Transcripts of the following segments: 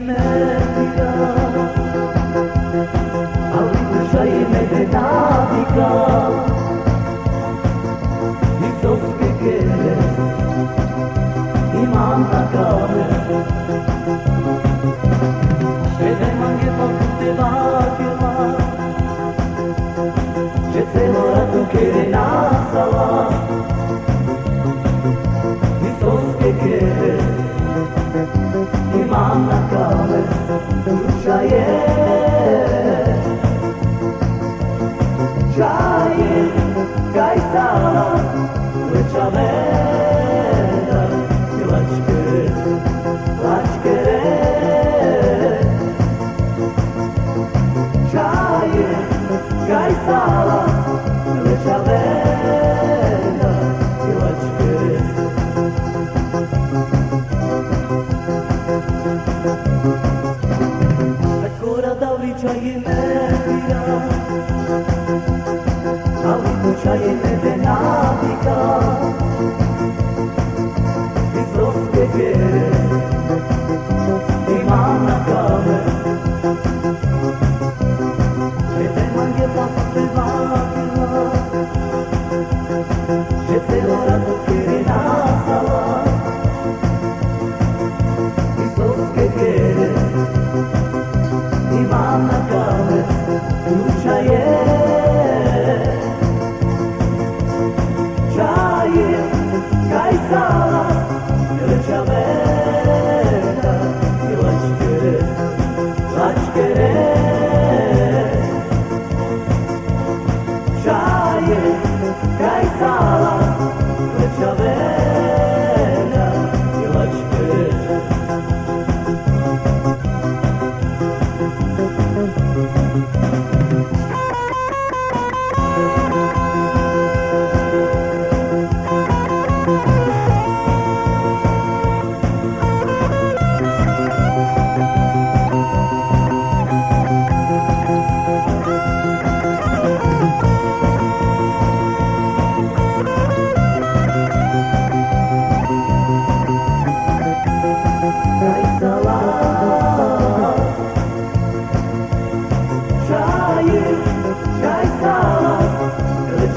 I'll be the same Sakura dauri çayı medya Ali bu çayı neden abika Bizos gibi İmana kalır Neden hangi Kraj sala, plecioner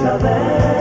salvation.